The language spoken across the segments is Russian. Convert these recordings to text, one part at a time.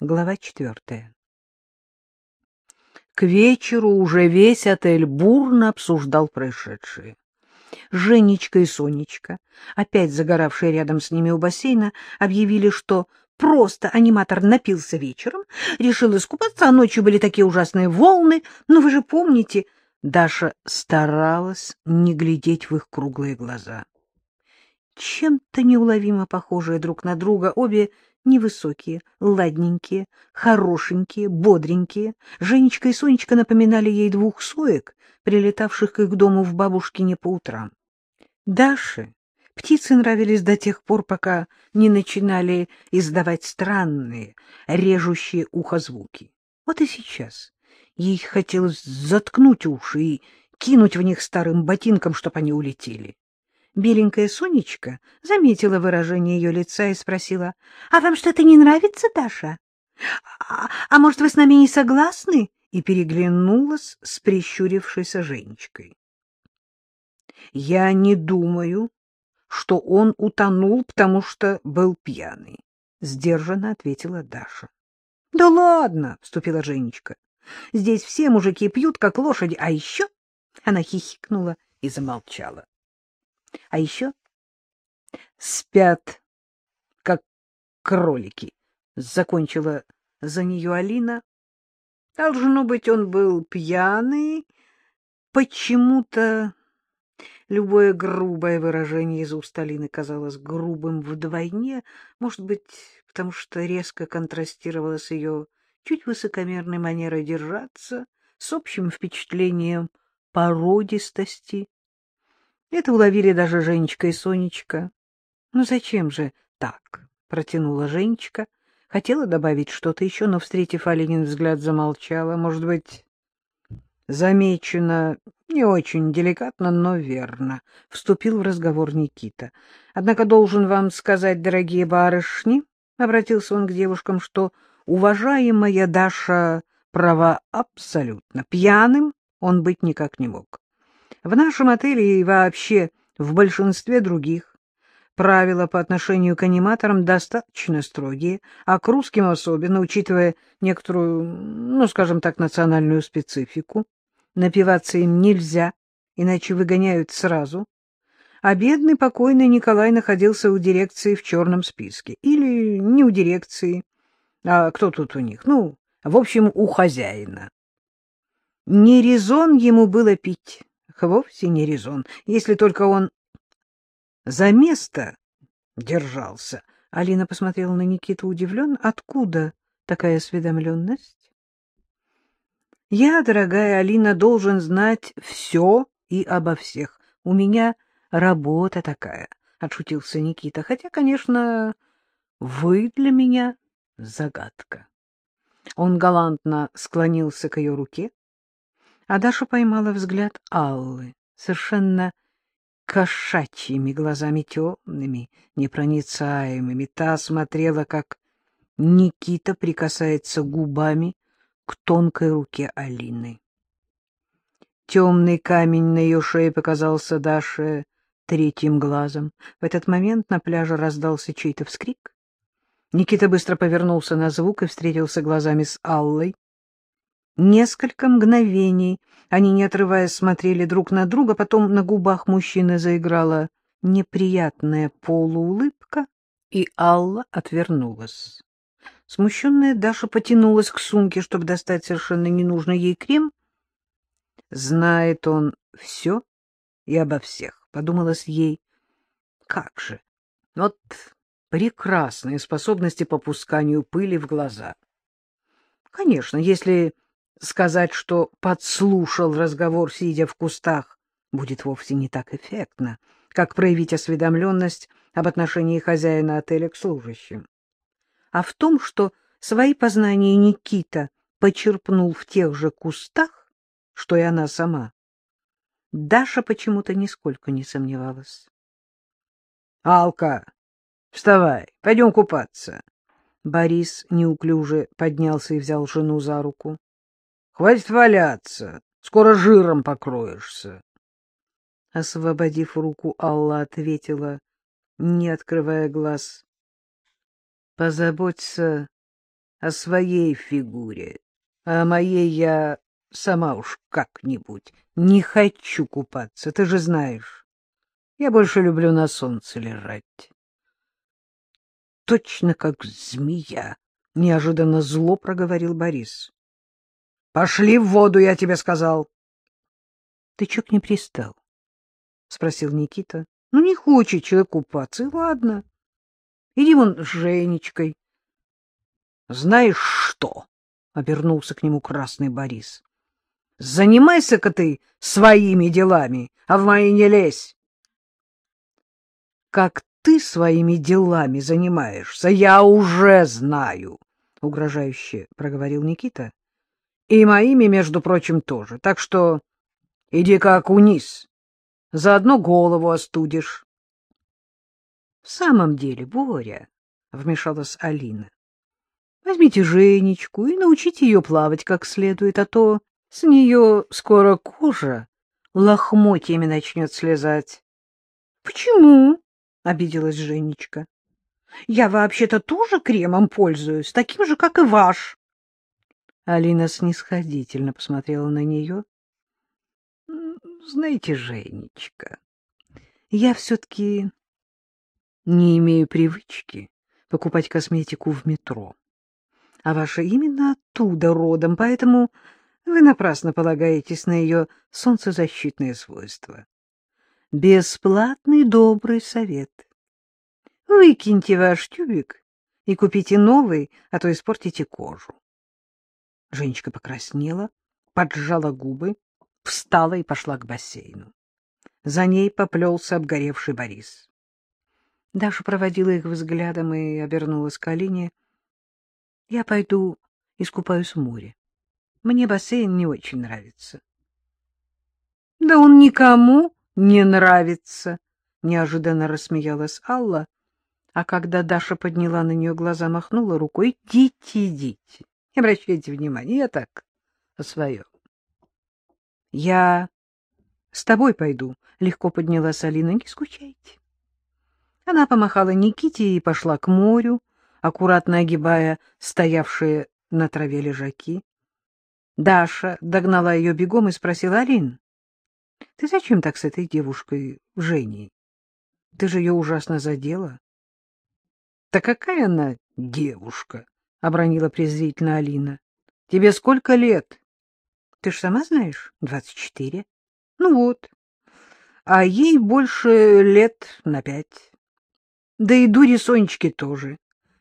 Глава четвертая. К вечеру уже весь отель бурно обсуждал происшедшее. Женечка и Сонечка, опять загоравшие рядом с ними у бассейна, объявили, что просто аниматор напился вечером, решил искупаться, а ночью были такие ужасные волны. Но вы же помните, Даша старалась не глядеть в их круглые глаза. Чем-то неуловимо похожие друг на друга, обе невысокие, ладненькие, хорошенькие, бодренькие. Женечка и Сонечка напоминали ей двух соек, прилетавших к их дому в бабушкине по утрам. Даше птицы нравились до тех пор, пока не начинали издавать странные, режущие ухо звуки. Вот и сейчас ей хотелось заткнуть уши и кинуть в них старым ботинком, чтоб они улетели. Беленькая Сонечка заметила выражение ее лица и спросила, — А вам что-то не нравится, Даша? А, а может, вы с нами не согласны? И переглянулась с прищурившейся Женечкой. — Я не думаю, что он утонул, потому что был пьяный, — сдержанно ответила Даша. — Да ладно, — вступила Женечка. — Здесь все мужики пьют, как лошади, а еще... Она хихикнула и замолчала. А еще спят, как кролики, — закончила за нее Алина. Должно быть, он был пьяный. Почему-то любое грубое выражение из уст Алины казалось грубым вдвойне, может быть, потому что резко контрастировало с ее чуть высокомерной манерой держаться, с общим впечатлением породистости это уловили даже Женечка и Сонечка. — Ну зачем же так? — протянула Женечка. Хотела добавить что-то еще, но, встретив Алинин взгляд, замолчала. Может быть, замечено не очень деликатно, но верно. Вступил в разговор Никита. Однако должен вам сказать, дорогие барышни, — обратился он к девушкам, — что уважаемая Даша права абсолютно. Пьяным он быть никак не мог. В нашем отеле и вообще в большинстве других правила по отношению к аниматорам достаточно строгие, а к русским особенно, учитывая некоторую, ну, скажем так, национальную специфику. Напиваться им нельзя, иначе выгоняют сразу. А бедный покойный Николай находился у дирекции в черном списке. Или не у дирекции, а кто тут у них? Ну, в общем, у хозяина. Не резон ему было пить вовсе не резон, если только он за место держался. Алина посмотрела на Никиту удивленно. Откуда такая осведомленность? Я, дорогая Алина, должен знать все и обо всех. У меня работа такая, — отшутился Никита. Хотя, конечно, вы для меня загадка. Он галантно склонился к ее руке, а Даша поймала взгляд Аллы, совершенно кошачьими глазами темными, непроницаемыми. Та смотрела, как Никита прикасается губами к тонкой руке Алины. Темный камень на ее шее показался Даше третьим глазом. В этот момент на пляже раздался чей-то вскрик. Никита быстро повернулся на звук и встретился глазами с Аллой. Несколько мгновений они, не отрываясь, смотрели друг на друга, потом на губах мужчины заиграла неприятная полуулыбка, и Алла отвернулась. Смущенная Даша потянулась к сумке, чтобы достать совершенно ненужный ей крем. «Знает он все и обо всех», — подумалось ей. «Как же! Вот прекрасные способности по пусканию пыли в глаза». Конечно, если Сказать, что подслушал разговор, сидя в кустах, будет вовсе не так эффектно, как проявить осведомленность об отношении хозяина отеля к служащим. А в том, что свои познания Никита почерпнул в тех же кустах, что и она сама, Даша почему-то нисколько не сомневалась. — Алка, вставай, пойдем купаться. Борис неуклюже поднялся и взял жену за руку. Хватит валяться, скоро жиром покроешься. Освободив руку, Алла ответила, не открывая глаз. — Позаботься о своей фигуре, а о моей я сама уж как-нибудь. Не хочу купаться, ты же знаешь. Я больше люблю на солнце лежать. Точно как змея, — неожиданно зло проговорил Борис. — Пошли в воду, я тебе сказал. — Ты чё к ней пристал? — спросил Никита. — Ну, не хочет человек купаться, и ладно. Иди вон с Женечкой. — Знаешь что? — обернулся к нему красный Борис. — Занимайся-ка ты своими делами, а в мои не лезь. — Как ты своими делами занимаешься, я уже знаю, — угрожающе проговорил Никита. — И моими, между прочим, тоже. Так что иди-ка окунись, заодно голову остудишь. — В самом деле, Боря, — вмешалась Алина, Возьмите Женечку и научите ее плавать как следует, а то с нее скоро кожа лохмотьями начнет слезать. — Почему? — обиделась Женечка. — Я вообще-то тоже кремом пользуюсь, таким же, как и ваш. Алина снисходительно посмотрела на нее. — Знаете, Женечка, я все-таки не имею привычки покупать косметику в метро а ваша именно оттуда родом, поэтому вы напрасно полагаетесь на ее солнцезащитные свойства. Бесплатный добрый совет. Выкиньте ваш тюбик и купите новый, а то испортите кожу. Женечка покраснела, поджала губы, встала и пошла к бассейну. За ней поплелся обгоревший Борис. Даша проводила их взглядом и обернулась к Алине — я пойду искупаюсь в море. Мне бассейн не очень нравится. — Да он никому не нравится, — неожиданно рассмеялась Алла, а когда Даша подняла на нее глаза, махнула рукой. — Идите, идите, не обращайте внимания, я так о своем. — Я с тобой пойду, — легко поднялась Алина, — не скучайте. Она помахала Никите и пошла к морю, аккуратно огибая стоявшие на траве лежаки. Даша догнала ее бегом и спросила, — Алин, ты зачем так с этой девушкой, Женей? Ты же ее ужасно задела. — Да какая она девушка? — обронила презрительно Алина. — Тебе сколько лет? — Ты ж сама знаешь, двадцать четыре. — Ну вот. А ей больше лет на пять. Да и дури Сонечки тоже.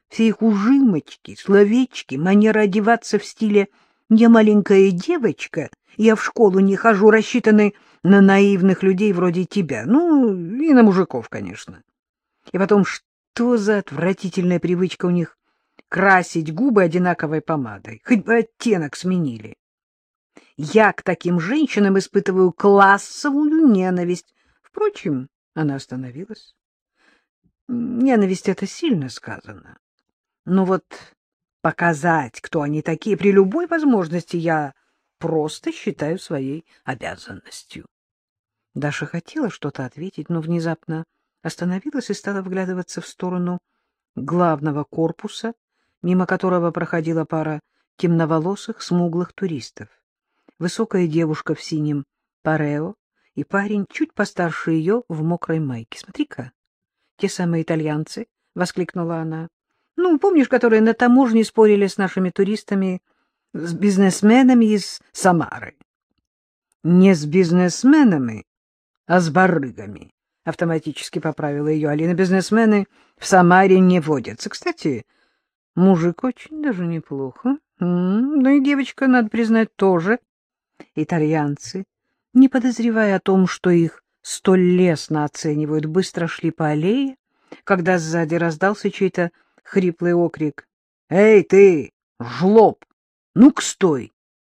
Все их ужимочки, словечки, манера одеваться в стиле «я маленькая девочка», «я в школу не хожу», рассчитаны на наивных людей вроде тебя, ну, и на мужиков, конечно. И потом, что за отвратительная привычка у них красить губы одинаковой помадой, хоть бы оттенок сменили. Я к таким женщинам испытываю классовую ненависть. Впрочем, она остановилась. Ненависть — это сильно сказано. Но вот показать, кто они такие, при любой возможности я просто считаю своей обязанностью. Даша хотела что-то ответить, но внезапно остановилась и стала вглядываться в сторону главного корпуса, мимо которого проходила пара темноволосых, смуглых туристов. Высокая девушка в синем парео и парень, чуть постарше ее, в мокрой майке. — Смотри-ка, те самые итальянцы! — воскликнула она. Ну, помнишь, которые на таможне спорили с нашими туристами, с бизнесменами из Самары? Не с бизнесменами, а с барыгами. Автоматически поправила ее Алина. Бизнесмены в Самаре не водятся. Кстати, мужик очень даже неплохо. Ну и девочка, надо признать, тоже. Итальянцы, не подозревая о том, что их столь лестно оценивают, быстро шли по аллее, когда сзади раздался чей-то хриплый окрик. — Эй, ты, жлоб, ну-ка стой!